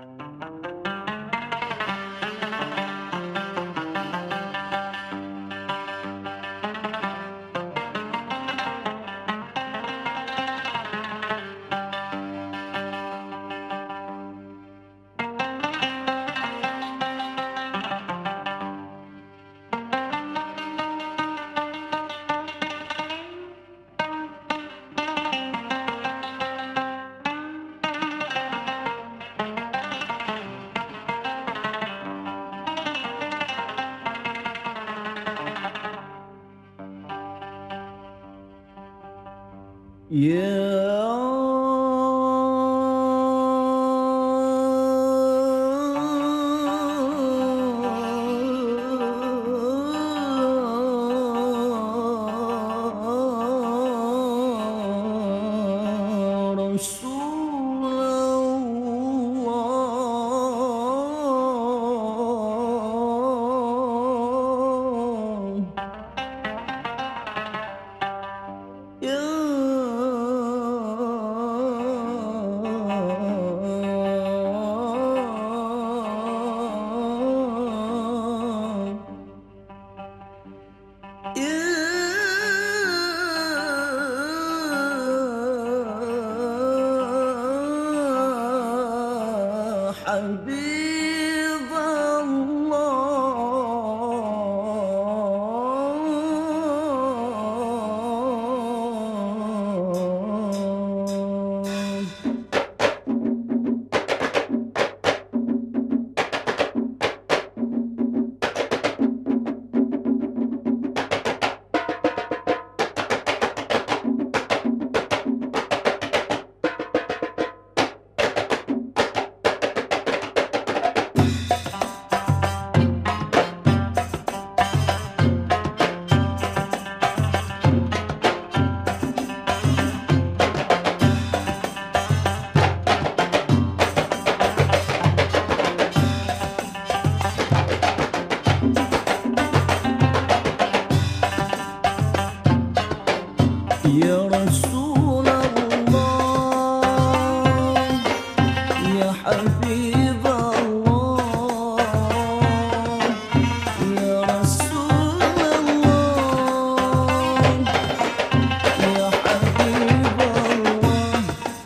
يا رسول I'm big.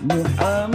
Muhammad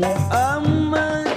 Muhammad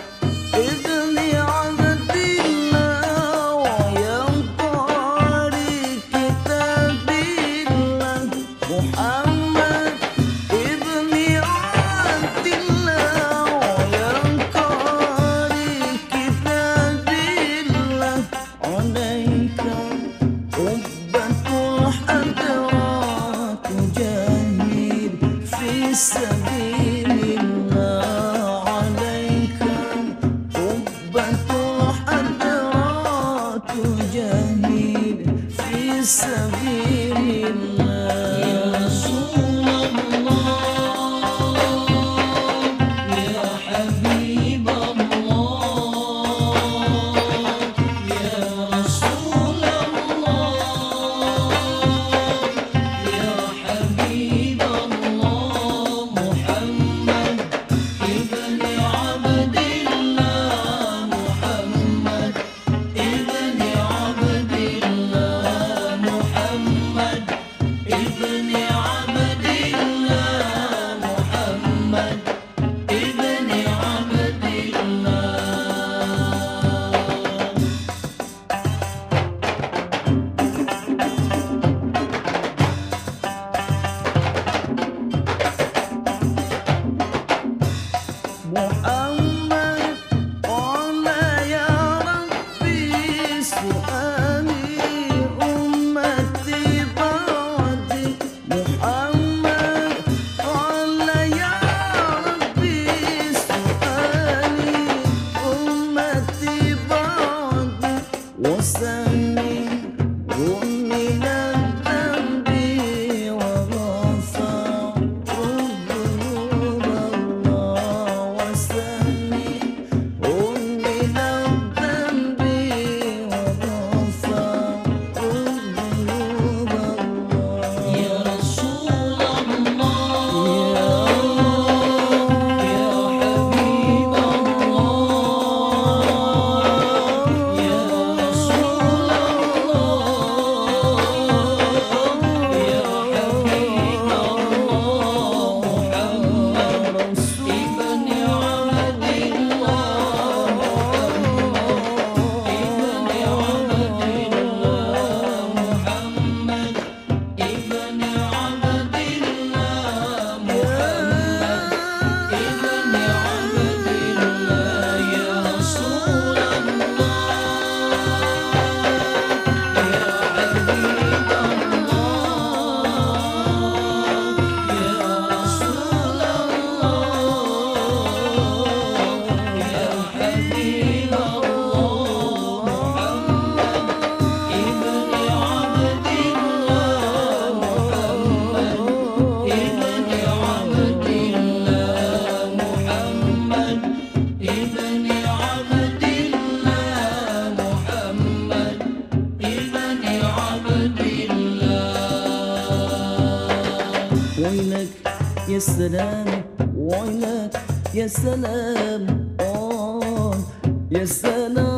won't ويلك يا سلام آه يا سلام.